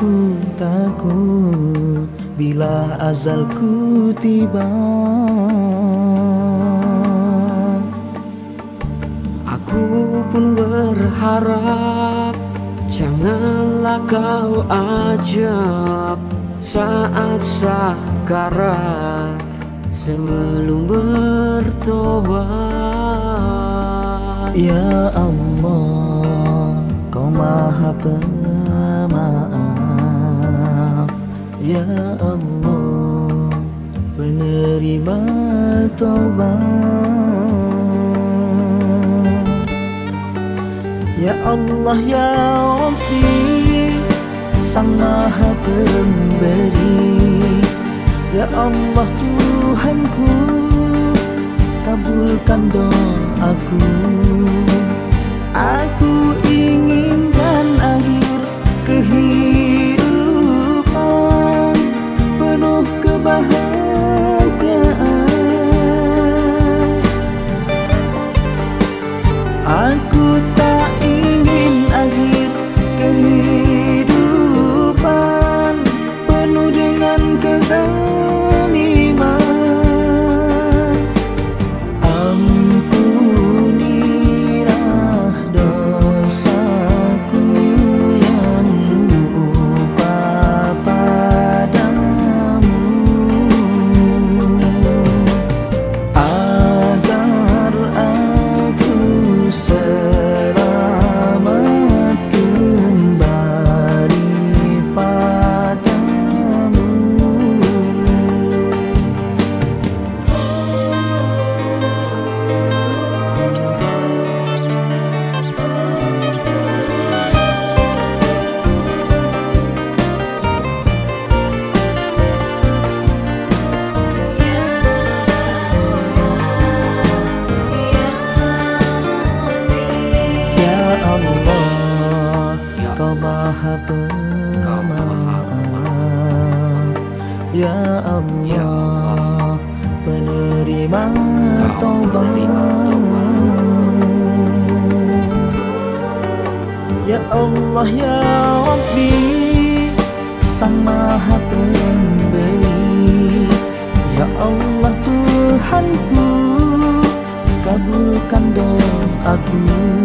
Aku takut bila azalku tiba. Aku pun berharap Janganlah kau ajak Saat sakarat Sebelum bertobat. Ya Allah maha pemaaf. Ya Allah Penerima tobat Ya Allah ya Rabbi Sang maha pemberi. Ya Allah Tuhanku Kabulkan doaku. Aku maha pemaaf Ya Allah Penerima taubat. Ya Allah ya Rabbi Sang maha pemberi Ya Allah Tuhanku Kabulkan doaku. Aku